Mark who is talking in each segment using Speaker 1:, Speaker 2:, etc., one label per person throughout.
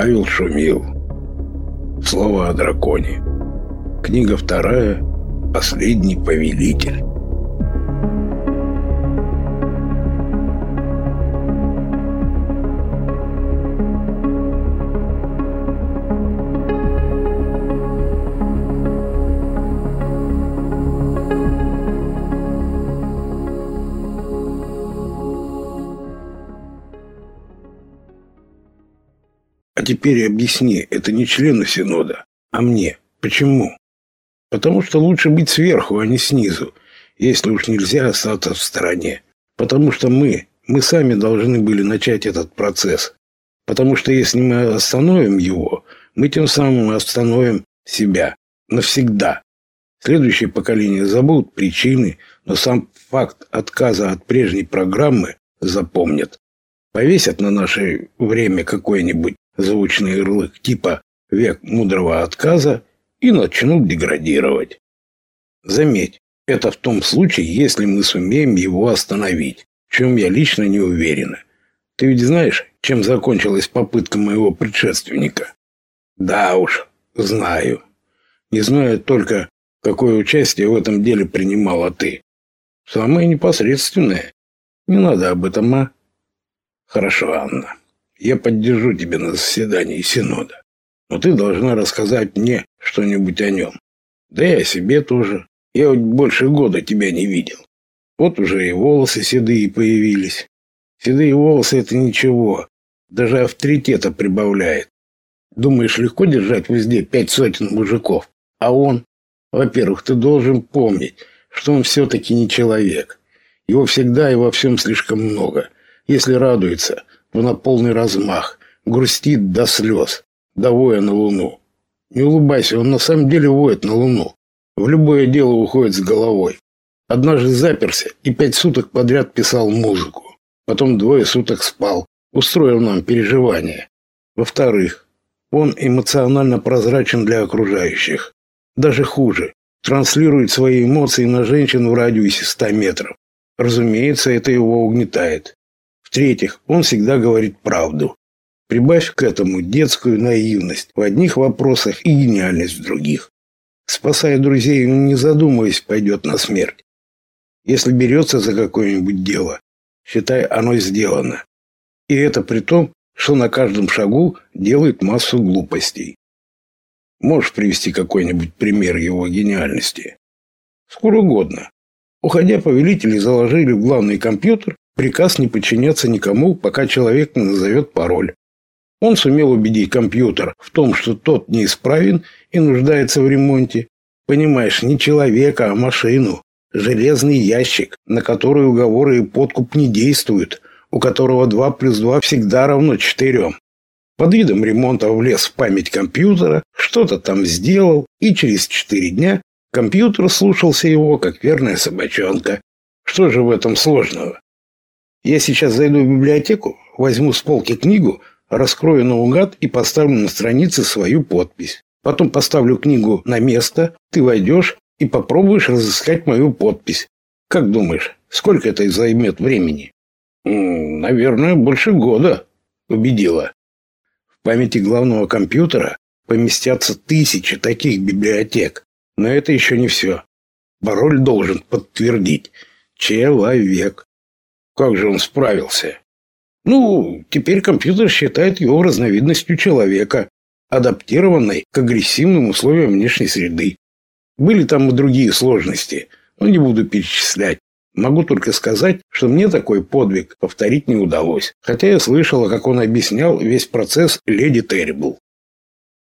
Speaker 1: Павел Шумил. Слово о драконе. Книга вторая. Последний повелитель. А теперь объясни, это не члену Синода, а мне. Почему? Потому что лучше быть сверху, а не снизу, если уж нельзя остаться в стороне. Потому что мы, мы сами должны были начать этот процесс. Потому что если мы остановим его, мы тем самым остановим себя навсегда. Следующее поколение забудут причины, но сам факт отказа от прежней программы запомнят. Повесят на наше время какой-нибудь звучный ярлык типа «век мудрого отказа» и начнут деградировать. Заметь, это в том случае, если мы сумеем его остановить, в чем я лично не уверена. Ты ведь знаешь, чем закончилась попытка моего предшественника? Да уж, знаю. Не знаю только, какое участие в этом деле принимала ты. Самое непосредственное. Не надо об этом, а? Хорошо, Анна. Я поддержу тебя на заседании Синода. Но ты должна рассказать мне что-нибудь о нем. Да и о себе тоже. Я вот больше года тебя не видел. Вот уже и волосы седые появились. Седые волосы — это ничего. Даже авторитета прибавляет. Думаешь, легко держать в узде пять сотен мужиков? А он? Во-первых, ты должен помнить, что он все-таки не человек. Его всегда и во всем слишком много. Если радуется, то на полный размах, грустит до слез, довоя на луну. Не улыбайся, он на самом деле воет на луну. В любое дело уходит с головой. Однажды заперся и пять суток подряд писал музыку. Потом двое суток спал, устроил нам переживания. Во-вторых, он эмоционально прозрачен для окружающих. Даже хуже, транслирует свои эмоции на женщин в радиусе 100 метров. Разумеется, это его угнетает. В-третьих, он всегда говорит правду. Прибавь к этому детскую наивность в одних вопросах и гениальность в других. Спасая друзей, он не задумываясь пойдет на смерть. Если берется за какое-нибудь дело, считай, оно сделано. И это при том, что на каждом шагу делает массу глупостей. Можешь привести какой-нибудь пример его гениальности? Скоро угодно. Уходя, повелители заложили в главный компьютер Приказ не подчиняться никому, пока человек не назовет пароль. Он сумел убедить компьютер в том, что тот неисправен и нуждается в ремонте. Понимаешь, не человека, а машину. Железный ящик, на который уговоры и подкуп не действуют, у которого 2 плюс 2 всегда равно 4. Под видом ремонта влез в память компьютера, что-то там сделал, и через 4 дня компьютер слушался его, как верная собачонка. Что же в этом сложного? Я сейчас зайду в библиотеку, возьму с полки книгу, раскрою наугад и поставлю на странице свою подпись. Потом поставлю книгу на место, ты войдешь и попробуешь разыскать мою подпись. Как думаешь, сколько это займет времени? Наверное, больше года, убедила. В памяти главного компьютера поместятся тысячи таких библиотек. Но это еще не все. Пароль должен подтвердить человек. Как же он справился? Ну, теперь компьютер считает его разновидностью человека, адаптированной к агрессивным условиям внешней среды. Были там и другие сложности, но не буду перечислять. Могу только сказать, что мне такой подвиг повторить не удалось, хотя я слышала, как он объяснял весь процесс леди Террибл.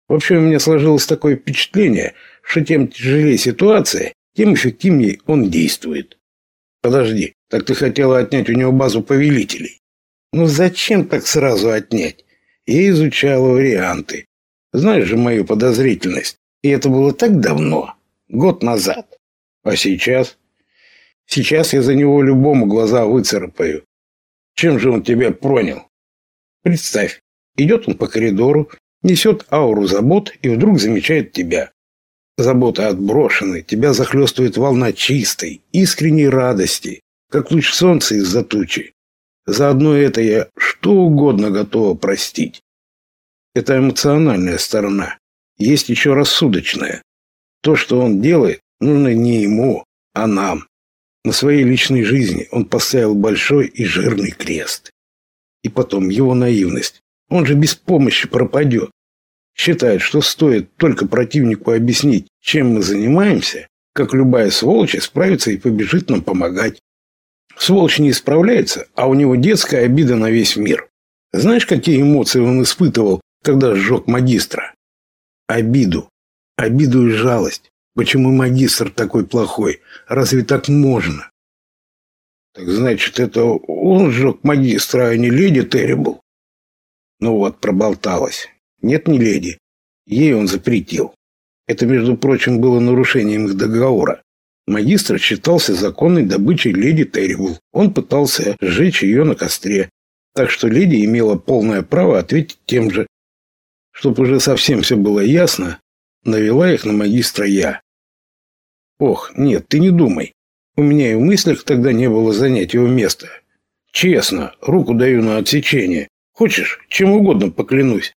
Speaker 1: Вообще у меня сложилось такое впечатление, что тем тяжелее ситуация, тем эффективнее он действует. Подожди, так ты хотела отнять у него базу повелителей. Ну зачем так сразу отнять? Я изучала варианты. Знаешь же мою подозрительность. И это было так давно. Год назад. А сейчас? Сейчас я за него любому глаза выцарапаю. Чем же он тебя пронял? Представь, идет он по коридору, несет ауру забот и вдруг замечает тебя. Забота отброшены, тебя захлестывает волна чистой, искренней радости как луч солнца из-за тучи. За одно это я что угодно готова простить. Это эмоциональная сторона. Есть еще рассудочная. То, что он делает, нужно не ему, а нам. На своей личной жизни он поставил большой и жирный крест. И потом его наивность. Он же без помощи пропадет. Считает, что стоит только противнику объяснить, чем мы занимаемся, как любая сволочь справится и побежит нам помогать. Сволочь не исправляется, а у него детская обида на весь мир. Знаешь, какие эмоции он испытывал, когда сжег магистра? Обиду. Обиду и жалость. Почему магистр такой плохой? Разве так можно? Так значит, это он сжег магистра, а не леди Террибл? Ну вот, проболталась. Нет, не леди. Ей он запретил. Это, между прочим, было нарушением их договора. Магистр считался законной добычей леди Террибл. Он пытался сжечь ее на костре. Так что леди имела полное право ответить тем же. Чтобы уже совсем все было ясно, навела их на магистра я. Ох, нет, ты не думай. У меня и в мыслях тогда не было занять его место. Честно, руку даю на отсечение. Хочешь, чем угодно поклянусь.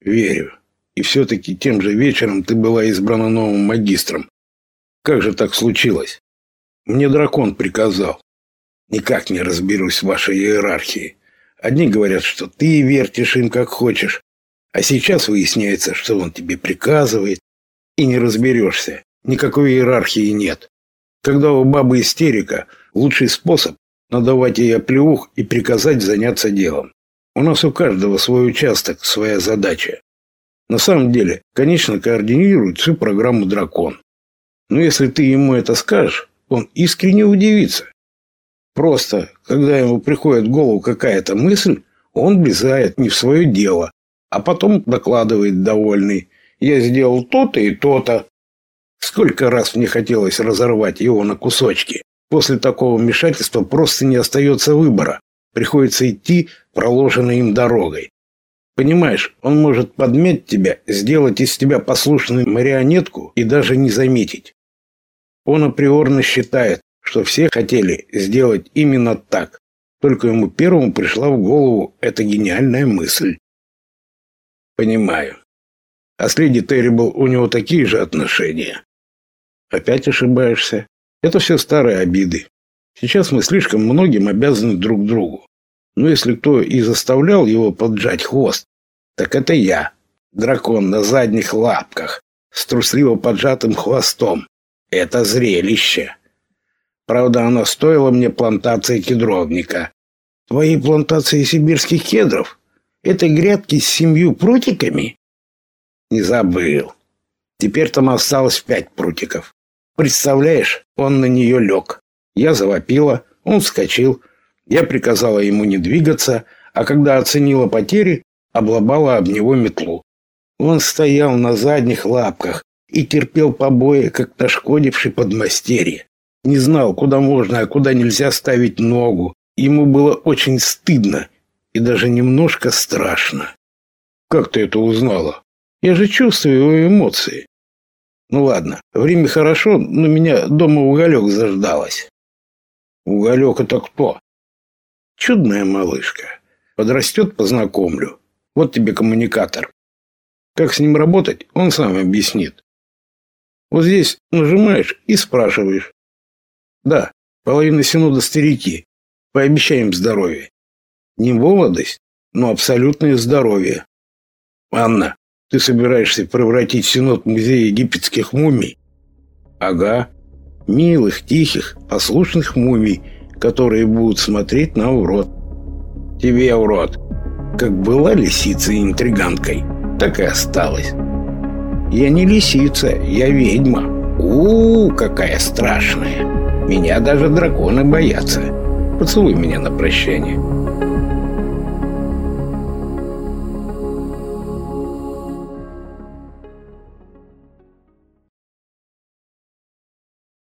Speaker 1: Верю. И все-таки тем же вечером ты была избрана новым магистром. Как же так случилось? Мне дракон приказал. Никак не разберусь в вашей иерархии. Одни говорят, что ты вертишь им как хочешь, а сейчас выясняется, что он тебе приказывает, и не разберешься. Никакой иерархии нет. Когда у бабы истерика, лучший способ – надавать ей оплеух и приказать заняться делом. У нас у каждого свой участок, своя задача. На самом деле, конечно, координирует всю программу «Дракон». Но если ты ему это скажешь, он искренне удивится. Просто, когда ему приходит в голову какая-то мысль, он влезает не в свое дело, а потом докладывает довольный. Я сделал то-то и то-то. Сколько раз мне хотелось разорвать его на кусочки. После такого вмешательства просто не остается выбора. Приходится идти проложенной им дорогой. Понимаешь, он может подмять тебя, сделать из тебя послушную марионетку и даже не заметить. Он априорно считает, что все хотели сделать именно так. Только ему первому пришла в голову эта гениальная мысль. Понимаю. А с леди Террибл у него такие же отношения. Опять ошибаешься. Это все старые обиды. Сейчас мы слишком многим обязаны друг другу. Но если кто и заставлял его поджать хвост, так это я. Дракон на задних лапках, с трусливо поджатым хвостом. Это зрелище. Правда, оно стоило мне плантации кедровника. Твои плантации сибирских кедров? Это грядки с семью прутиками? Не забыл. Теперь там осталось пять прутиков. Представляешь, он на нее лег. Я завопила, он вскочил. Я приказала ему не двигаться, а когда оценила потери, облобала об него метлу. Он стоял на задних лапках и терпел побои, как нашкодивший подмастерье. Не знал, куда можно, а куда нельзя ставить ногу. Ему было очень стыдно и даже немножко страшно. «Как ты это узнала? Я же чувствую его эмоции. Ну ладно, время хорошо, но меня дома уголек заждалась. Уголек это кто? Чудная малышка. Подрастет, познакомлю. Вот тебе коммуникатор. Как с ним работать, он сам объяснит. Вот здесь нажимаешь и спрашиваешь. Да, половина синода старики. Пообещаем здоровье. Не молодость, но абсолютное здоровье. Анна, ты собираешься превратить Синод в музей египетских мумий? Ага. Милых, тихих, послушных мумий, которые будут смотреть нам в рот. Тебе в рот. Как была лисицей интриганкой, так и осталась. Я не лисица, я ведьма. У, -у, -у какая страшная. Меня даже драконы боятся. Поцелуй меня на прощание.